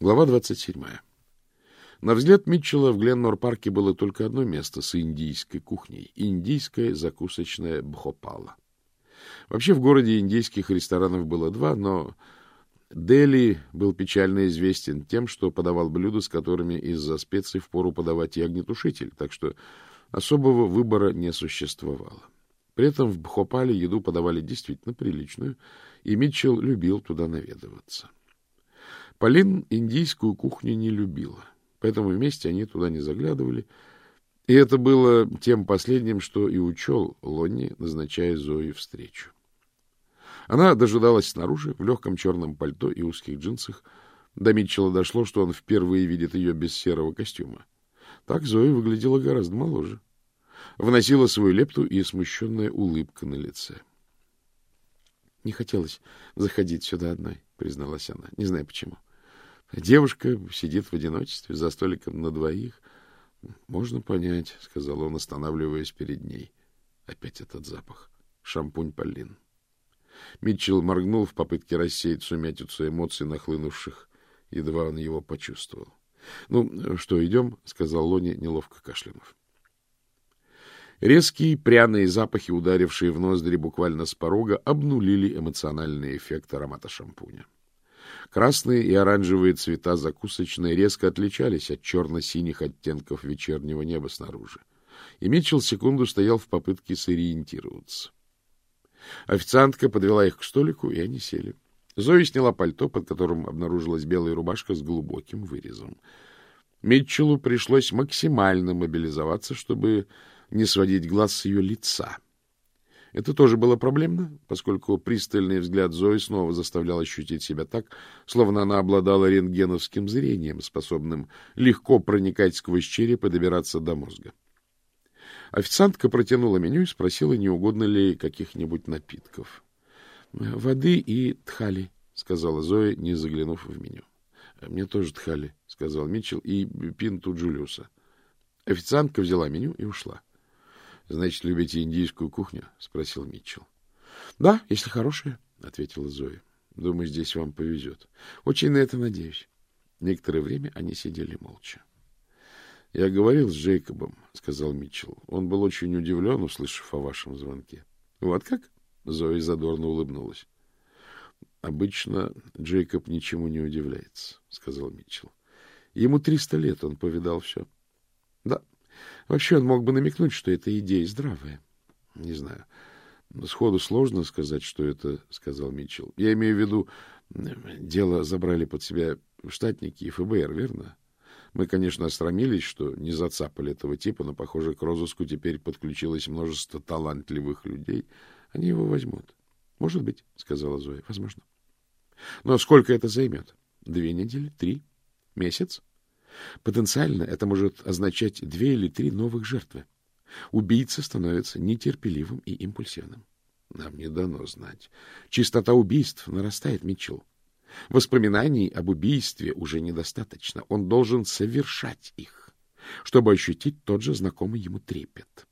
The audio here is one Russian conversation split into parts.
Глава 27. На взгляд Митчелла в Гленмор-парке было только одно место с индийской кухней — индийская закусочная Бхопала. Вообще в городе индийских ресторанов было два, но Дели был печально известен тем, что подавал блюда, с которыми из-за специй впору подавать и так что особого выбора не существовало. При этом в Бхопале еду подавали действительно приличную, и Митчелл любил туда наведываться. Полин индийскую кухню не любила, поэтому вместе они туда не заглядывали, и это было тем последним, что и учел Лонни, назначая Зои встречу. Она дожидалась снаружи, в легком черном пальто и узких джинсах. До Митчелла дошло, что он впервые видит ее без серого костюма. Так Зоя выглядела гораздо моложе. Вносила свою лепту и смущенная улыбка на лице. — Не хотелось заходить сюда одной, — призналась она. Не знаю почему. Девушка сидит в одиночестве за столиком на двоих. — Можно понять, — сказал он, останавливаясь перед ней. Опять этот запах. Шампунь Полин. Митчелл моргнул в попытке рассеять сумятицу эмоций, нахлынувших. Едва он его почувствовал. — Ну, что, идем? — сказал Лони, неловко кашлянув. Резкие пряные запахи, ударившие в ноздри буквально с порога, обнулили эмоциональный эффект аромата шампуня. Красные и оранжевые цвета закусочной резко отличались от черно-синих оттенков вечернего неба снаружи. И Митчелл секунду стоял в попытке сориентироваться. Официантка подвела их к столику, и они сели. Зоя сняла пальто, под которым обнаружилась белая рубашка с глубоким вырезом. Митчеллу пришлось максимально мобилизоваться, чтобы не сводить глаз с ее лица — это тоже было проблемно, поскольку пристальный взгляд Зои снова заставлял ощутить себя так, словно она обладала рентгеновским зрением, способным легко проникать сквозь череп и добираться до мозга. Официантка протянула меню и спросила, не угодно ли каких-нибудь напитков. — Воды и тхали, — сказала Зоя, не заглянув в меню. — Мне тоже тхали, — сказал Митчелл, — и пинту Джулиуса. Официантка взяла меню и ушла. —— Значит, любите индийскую кухню? — спросил Митчелл. — Да, если хорошая, — ответила Зоя. — Думаю, здесь вам повезет. Очень на это надеюсь. Некоторое время они сидели молча. — Я говорил с Джейкобом, — сказал Митчелл. Он был очень удивлен, услышав о вашем звонке. — Вот как? — Зоя задорно улыбнулась. — Обычно Джейкоб ничему не удивляется, — сказал Митчелл. Ему триста лет, он повидал все. — Да, Вообще он мог бы намекнуть, что эта идея здравая. — Не знаю. Сходу сложно сказать, что это, — сказал Митчелл. — Я имею в виду, дело забрали под себя штатники и ФБР, верно? Мы, конечно, осрамились, что не зацапали этого типа, но, похоже, к розыску теперь подключилось множество талантливых людей. Они его возьмут. — Может быть, — сказала Зоя. — Возможно. — Но сколько это займет? Две недели? Три? Месяц? Потенциально это может означать две или три новых жертвы. Убийца становится нетерпеливым и импульсивным. Нам не дано знать. Частота убийств нарастает, Митчелл. Воспоминаний об убийстве уже недостаточно. Он должен совершать их, чтобы ощутить тот же знакомый ему трепет.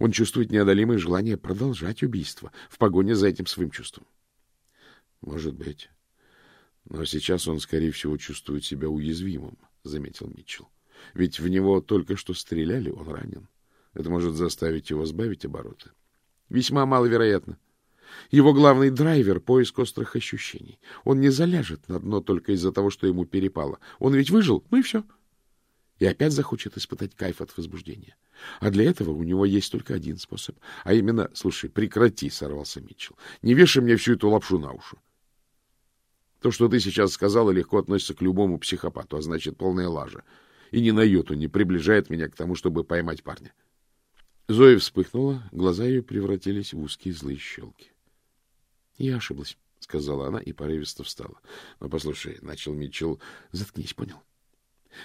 Он чувствует неодолимое желание продолжать убийство в погоне за этим своим чувством. Может быть. Но сейчас он, скорее всего, чувствует себя уязвимым. — заметил Митчелл. — Ведь в него только что стреляли, он ранен. Это может заставить его сбавить обороты. — Весьма маловероятно. Его главный драйвер — поиск острых ощущений. Он не заляжет на дно только из-за того, что ему перепало. Он ведь выжил, ну и все. И опять захочет испытать кайф от возбуждения. А для этого у него есть только один способ. А именно... Слушай, прекрати, — сорвался Митчелл. Не вешай мне всю эту лапшу на уши. То, что ты сейчас сказала, легко относится к любому психопату, а значит, полная лажа. И ни на йоту не приближает меня к тому, чтобы поймать парня. Зоя вспыхнула, глаза ее превратились в узкие злые щелки. — Я ошиблась, — сказала она и порывисто встала. — Но послушай, — начал Митчелл, — заткнись, понял?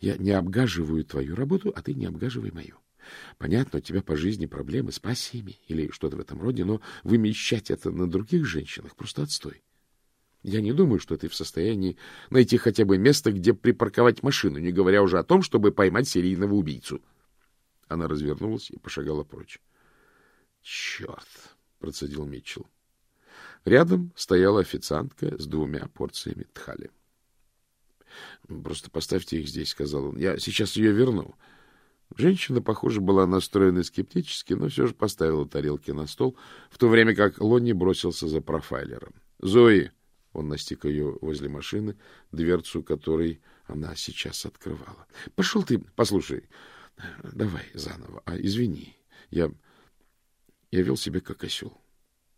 Я не обгаживаю твою работу, а ты не обгаживай мою. Понятно, у тебя по жизни проблемы с пассиями или что-то в этом роде, но вымещать это на других женщинах просто отстой. Я не думаю, что ты в состоянии найти хотя бы место, где припарковать машину, не говоря уже о том, чтобы поймать серийного убийцу. Она развернулась и пошагала прочь. — Черт! — процедил Митчелл. Рядом стояла официантка с двумя порциями тхали. — Просто поставьте их здесь, — сказал он. — Я сейчас ее верну. Женщина, похоже, была настроена скептически, но все же поставила тарелки на стол, в то время как Лонни бросился за профайлером. — Зои! — он настиг ее возле машины, дверцу которой она сейчас открывала. — Пошел ты, послушай, давай заново. А, извини, я, я вел себя как осел.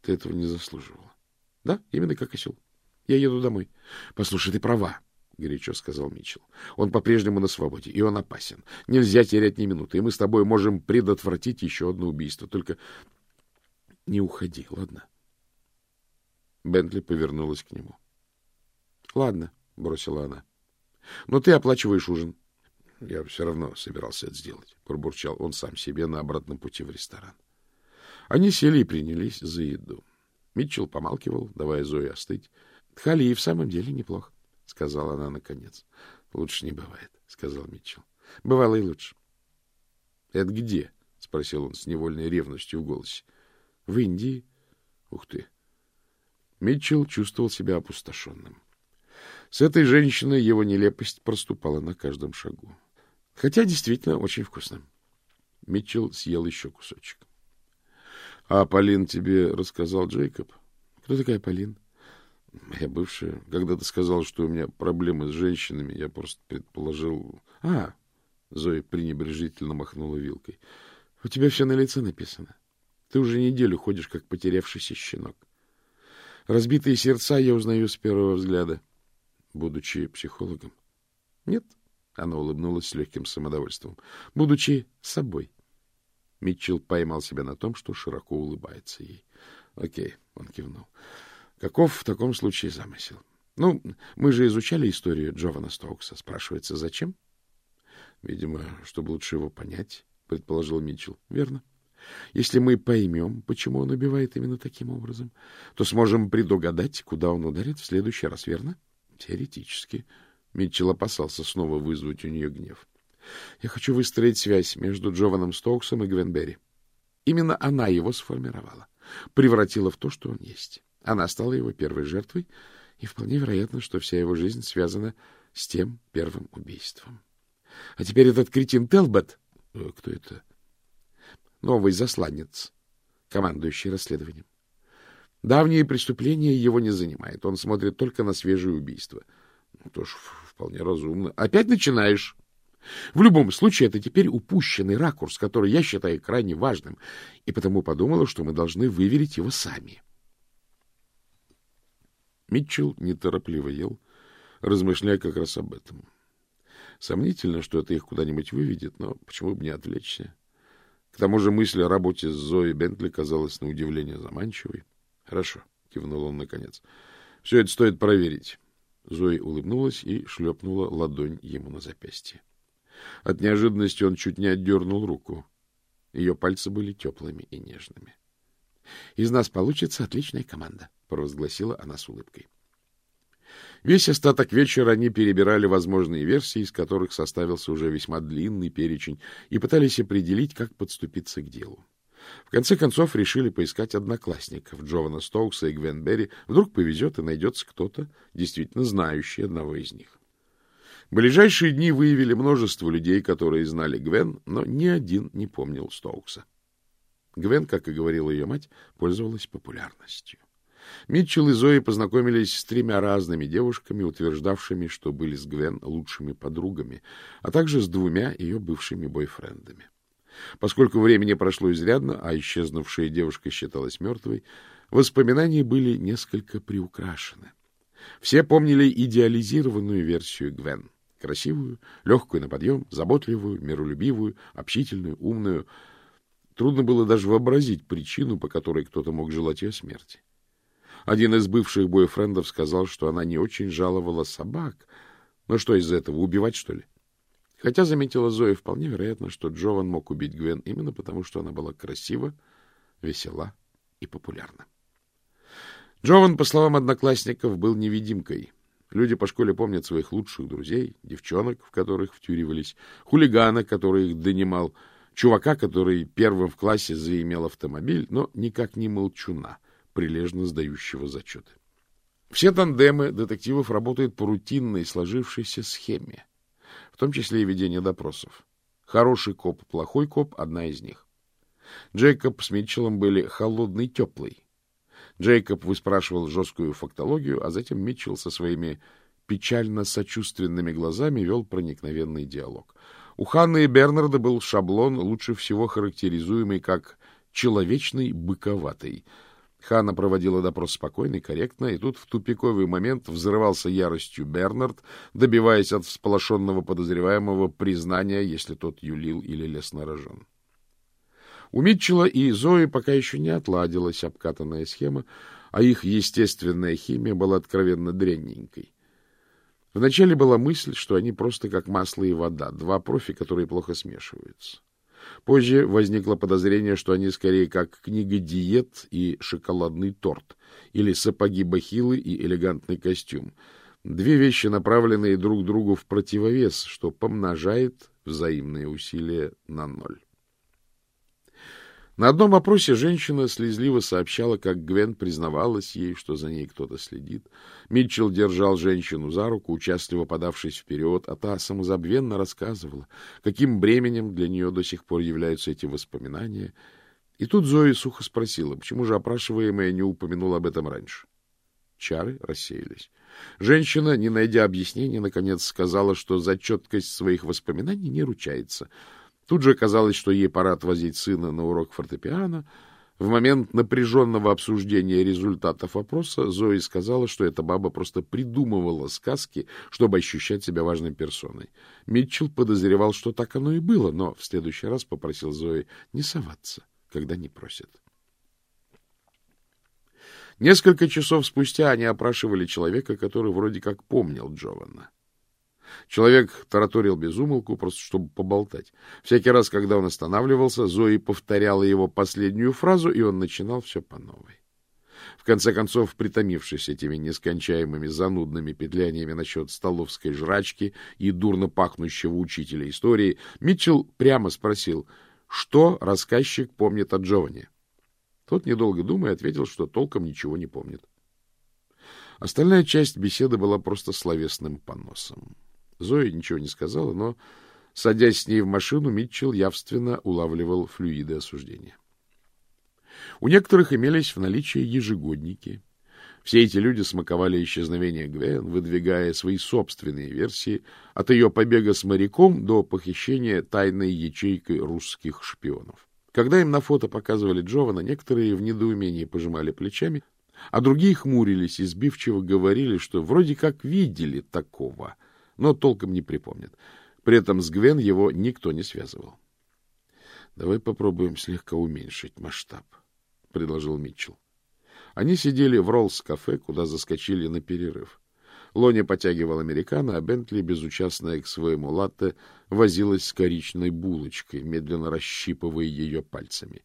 Ты этого не заслуживала. Да, именно как осел. Я еду домой. Послушай, ты права. — горячо сказал Митчелл. — Он по-прежнему на свободе, и он опасен. Нельзя терять ни минуты, и мы с тобой можем предотвратить еще одно убийство. Только не уходи, ладно? Бентли повернулась к нему. — Ладно, — бросила она. — Но ты оплачиваешь ужин. — Я все равно собирался это сделать, — пробурчал он сам себе на обратном пути в ресторан. Они сели и принялись за еду. Митчелл помалкивал, давая Зое остыть. Хали и в самом деле неплохо. — сказала она наконец. — Лучше не бывает, — сказал Митчелл. — Бывало и лучше. — Это где? — спросил он с невольной ревностью в голосе. — В Индии. — Ух ты! Митчелл чувствовал себя опустошенным. С этой женщиной его нелепость проступала на каждом шагу. Хотя действительно очень вкусно. Митчелл съел еще кусочек. — А Полин тебе рассказал Джейкоб? — Кто такая Полин? Моя бывшая, когда ты сказал, что у меня проблемы с женщинами, я просто предположил... А, Зоя пренебрежительно махнула вилкой. У тебя все на лице написано. Ты уже неделю ходишь, как потерявшийся щенок. Разбитые сердца я узнаю с первого взгляда, будучи психологом. Нет, она улыбнулась с легким самодовольством. Будучи собой. Митчелл поймал себя на том, что широко улыбается ей. Окей, он кивнул. Каков в таком случае замысел? Ну, мы же изучали историю Джована Стоукса. Спрашивается, зачем? Видимо, чтобы лучше его понять, предположил Митчелл. Верно. Если мы поймем, почему он убивает именно таким образом, то сможем предугадать, куда он ударит в следующий раз, верно? Теоретически. Митчелл опасался снова вызвать у нее гнев. Я хочу выстроить связь между Джованом Стоуксом и Гвенберри. Именно она его сформировала, превратила в то, что он есть. Она стала его первой жертвой, и вполне вероятно, что вся его жизнь связана с тем первым убийством. А теперь этот кретин Телбот... Э, кто это? Новый засланец, командующий расследованием. Давние преступления его не занимает. Он смотрит только на свежие убийства. Ну, тоже вполне разумно. Опять начинаешь. В любом случае, это теперь упущенный ракурс, который я считаю крайне важным, и потому подумала, что мы должны выверить его сами. — Митчелл неторопливо ел, размышляя как раз об этом. Сомнительно, что это их куда-нибудь выведет, но почему бы не отвлечься? К тому же мысль о работе с Зоей Бентли казалась на удивление заманчивой. — Хорошо, — кивнул он наконец. — Все это стоит проверить. Зои улыбнулась и шлепнула ладонь ему на запястье. От неожиданности он чуть не отдернул руку. Ее пальцы были теплыми и нежными. — Из нас получится отличная команда, — провозгласила она с улыбкой. Весь остаток вечера они перебирали возможные версии, из которых составился уже весьма длинный перечень, и пытались определить, как подступиться к делу. В конце концов решили поискать одноклассников Джована Стоукса и Гвен Берри. Вдруг повезет и найдется кто-то, действительно знающий одного из них. Ближайшие дни выявили множество людей, которые знали Гвен, но ни один не помнил Стоукса. Гвен, как и говорила ее мать, пользовалась популярностью. Митчелл и Зои познакомились с тремя разными девушками, утверждавшими, что были с Гвен лучшими подругами, а также с двумя ее бывшими бойфрендами. Поскольку времени прошло изрядно, а исчезнувшая девушка считалась мертвой, воспоминания были несколько приукрашены. Все помнили идеализированную версию Гвен. Красивую, легкую на подъем, заботливую, миролюбивую, общительную, умную — Трудно было даже вообразить причину, по которой кто-то мог желать ее смерти. Один из бывших бойфрендов сказал, что она не очень жаловала собак. Но что из этого, убивать, что ли? Хотя, заметила Зоя, вполне вероятно, что Джован мог убить Гвен именно потому, что она была красива, весела и популярна. Джован, по словам одноклассников, был невидимкой. Люди по школе помнят своих лучших друзей, девчонок, в которых втюривались, хулигана, который их донимал, чувака, который первым в классе заимел автомобиль, но никак не молчуна, прилежно сдающего зачеты. Все тандемы детективов работают по рутинной сложившейся схеме, в том числе и ведение допросов. Хороший коп, плохой коп — одна из них. Джейкоб с Митчеллом были холодный, теплый. Джейкоб выспрашивал жесткую фактологию, а затем Митчелл со своими печально-сочувственными глазами вел проникновенный диалог. У Ханны и Бернарда был шаблон, лучше всего характеризуемый как «человечный быковатый», Ханна проводила допрос спокойно и корректно, и тут в тупиковый момент взрывался яростью Бернард, добиваясь от всполошенного подозреваемого признания, если тот юлил или лез на рожон. У Митчелла и Зои пока еще не отладилась обкатанная схема, а их естественная химия была откровенно дрянненькой. Вначале была мысль, что они просто как масло и вода, два профи, которые плохо смешиваются. Позже возникло подозрение, что они скорее как книга диет и шоколадный торт, или сапоги-бахилы и элегантный костюм. Две вещи, направленные друг другу в противовес, что помножает взаимные усилия на ноль. На одном опросе женщина слезливо сообщала, как Гвен признавалась ей, что за ней кто-то следит. Митчелл держал женщину за руку, участливо подавшись вперед, а та самозабвенно рассказывала, каким бременем для нее до сих пор являются эти воспоминания. И тут Зои сухо спросила, почему же опрашиваемая не упомянула об этом раньше. Чары рассеялись. Женщина, не найдя объяснения, наконец сказала, что за четкость своих воспоминаний не ручается — Тут же оказалось, что ей пора отвозить сына на урок фортепиано. В момент напряженного обсуждения результатов опроса Зои сказала, что эта баба просто придумывала сказки, чтобы ощущать себя важной персоной. Митчелл подозревал, что так оно и было, но в следующий раз попросил Зои не соваться, когда не просят. Несколько часов спустя они опрашивали человека, который вроде как помнил Джованна. Человек тараторил без умолку, просто чтобы поболтать. Всякий раз, когда он останавливался, Зои повторяла его последнюю фразу, и он начинал все по новой. В конце концов, притомившись этими нескончаемыми занудными петляниями насчет столовской жрачки и дурно пахнущего учителя истории, Митчелл прямо спросил, что рассказчик помнит о Джованни. Тот, недолго думая, ответил, что толком ничего не помнит. Остальная часть беседы была просто словесным поносом. Зоя ничего не сказала, но, садясь с ней в машину, Митчелл явственно улавливал флюиды осуждения. У некоторых имелись в наличии ежегодники. Все эти люди смаковали исчезновение Гвен, выдвигая свои собственные версии от ее побега с моряком до похищения тайной ячейкой русских шпионов. Когда им на фото показывали Джована, некоторые в недоумении пожимали плечами, а другие хмурились и сбивчиво говорили, что вроде как видели такого — но толком не припомнит. При этом с Гвен его никто не связывал. — Давай попробуем слегка уменьшить масштаб, — предложил Митчелл. Они сидели в Роллс-кафе, куда заскочили на перерыв. Лоня потягивал американо, а Бентли, безучастная к своему латте, возилась с коричной булочкой, медленно расщипывая ее пальцами.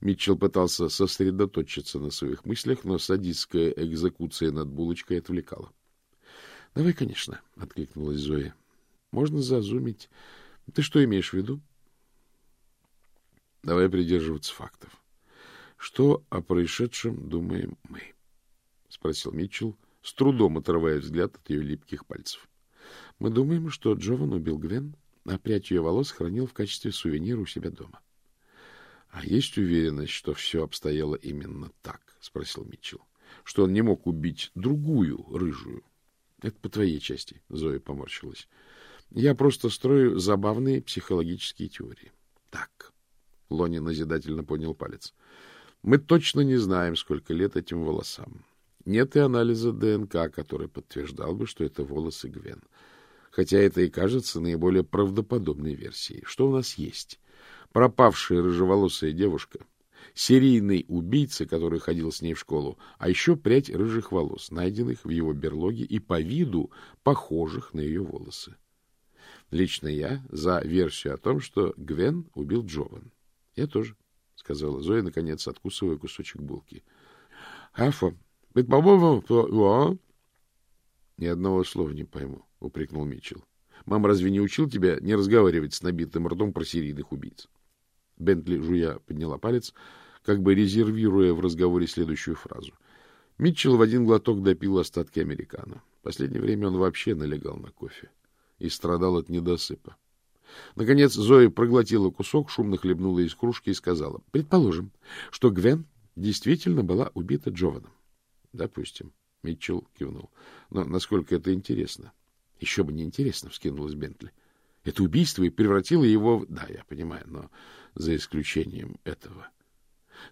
Митчелл пытался сосредоточиться на своих мыслях, но садистская экзекуция над булочкой отвлекала. — Давай, конечно, — откликнулась Зоя. — Можно зазумить. Ты что имеешь в виду? — Давай придерживаться фактов. Что о происшедшем думаем мы? — спросил Митчелл, с трудом отрывая взгляд от ее липких пальцев. — Мы думаем, что Джован убил Гвен, а прядь ее волос хранил в качестве сувенира у себя дома. — А есть уверенность, что все обстояло именно так? — спросил Митчелл. — Что он не мог убить другую рыжую? —— Это по твоей части, — Зоя поморщилась. — Я просто строю забавные психологические теории. — Так. Лони назидательно поднял палец. — Мы точно не знаем, сколько лет этим волосам. Нет и анализа ДНК, который подтверждал бы, что это волосы Гвен. Хотя это и кажется наиболее правдоподобной версией. Что у нас есть? Пропавшая рыжеволосая девушка — серийный убийца, который ходил с ней в школу, а еще прядь рыжих волос, найденных в его берлоге и по виду похожих на ее волосы. Лично я за версию о том, что Гвен убил Джован. Я тоже, — сказала Зоя, наконец, откусывая кусочек булки. — Афа, ведь, по-моему. Ни одного слова не пойму, — упрекнул Митчелл. Мама разве не учил тебя не разговаривать с набитым ртом про серийных убийц? Бентли, жуя, подняла палец, как бы резервируя в разговоре следующую фразу. Митчелл в один глоток допил остатки американо. Последнее время он вообще налегал на кофе и страдал от недосыпа. Наконец Зоя проглотила кусок, шумно хлебнула из кружки и сказала, — Предположим, что Гвен действительно была убита Джованом. — Допустим. Митчелл кивнул. — Но насколько это интересно? — Еще бы не интересно, — вскинулась Бентли. — Это убийство и превратило его в... Да, я понимаю, но за исключением этого.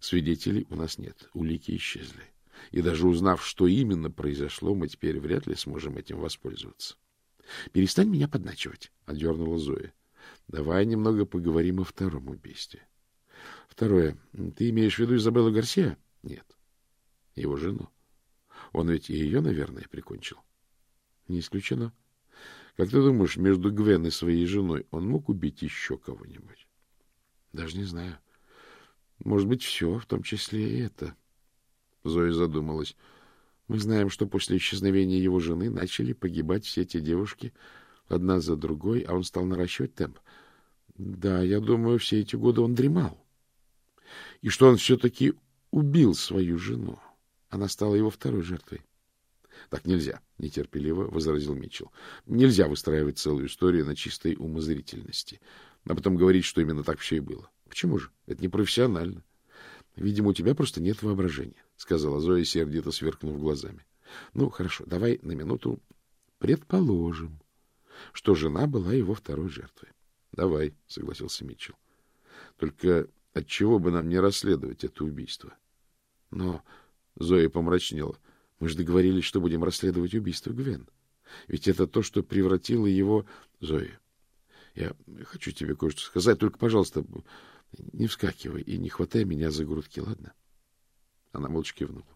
Свидетелей у нас нет, улики исчезли. И даже узнав, что именно произошло, мы теперь вряд ли сможем этим воспользоваться. — Перестань меня подначивать, — одернула Зоя. — Давай немного поговорим о втором убийстве. Второе. Ты имеешь в виду Изабеллу Гарсия? — Нет. Его жену. Он ведь и ее, наверное, прикончил. — Не исключено. Как ты думаешь, между Гвен и своей женой он мог убить еще кого-нибудь? — Даже не знаю. Может быть, все, в том числе и это. Зоя задумалась. Мы знаем, что после исчезновения его жены начали погибать все эти девушки одна за другой, а он стал наращивать темп. Да, я думаю, все эти годы он дремал. И что он все-таки убил свою жену. Она стала его второй жертвой. — Так нельзя, — нетерпеливо возразил Митчелл. — Нельзя выстраивать целую историю на чистой умозрительности, а потом говорить, что именно так все и было. Почему же? Это непрофессионально. Видимо, у тебя просто нет воображения, — сказала Зоя, сердито сверкнув глазами. — Ну, хорошо, давай на минуту предположим, что жена была его второй жертвой. — Давай, — согласился Митчелл. — Только отчего бы нам не расследовать это убийство? — Но... Зоя помрачнела. — Мы же договорились, что будем расследовать убийство Гвен. Ведь это то, что превратило его... Зоя, я хочу тебе кое-что сказать, только, пожалуйста, не вскакивай и не хватай меня за грудки, ладно? Она молча кивнула.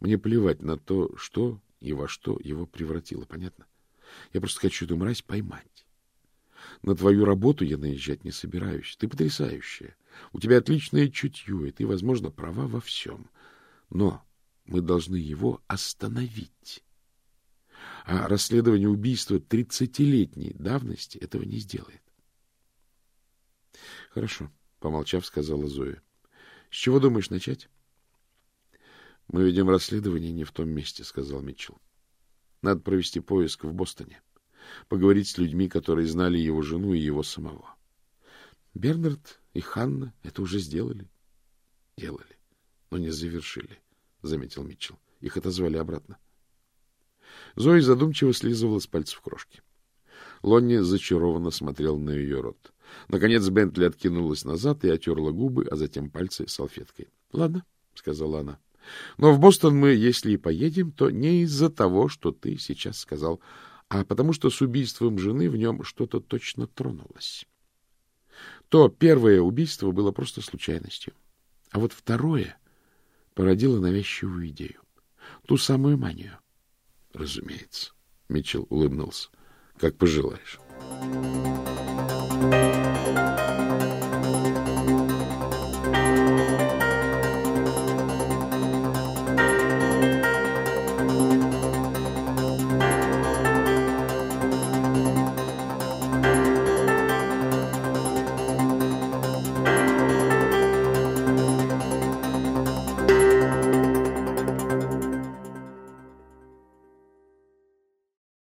Мне плевать на то, что и во что его превратило, понятно? Я просто хочу эту мразь поймать. На твою работу я наезжать не собираюсь. Ты потрясающая. У тебя отличное чутье, и ты, возможно, права во всем. Но мы должны его остановить. А расследование убийства тридцатилетней давности этого не сделает. — Хорошо, — помолчав, сказала Зоя. — С чего думаешь начать? — Мы ведем расследование не в том месте, — сказал Митчелл. — Надо провести поиск в Бостоне. Поговорить с людьми, которые знали его жену и его самого. Бернард и Ханна это уже сделали. — Делали, но не завершили, — заметил Митчелл. Их отозвали обратно. Зоя задумчиво слизывала с пальцев крошки. Лонни зачарованно смотрел на ее рот. Наконец Бентли откинулась назад и отерла губы, а затем пальцы салфеткой. — Ладно, — сказала она. — Но в Бостон мы, если и поедем, то не из-за того, что ты сейчас сказал, а потому что с убийством жены в нем что-то точно тронулось. То первое убийство было просто случайностью, а вот второе породило навязчивую идею, ту самую манию. — Разумеется, — Митчелл улыбнулся. — Как пожелаешь. Thank you.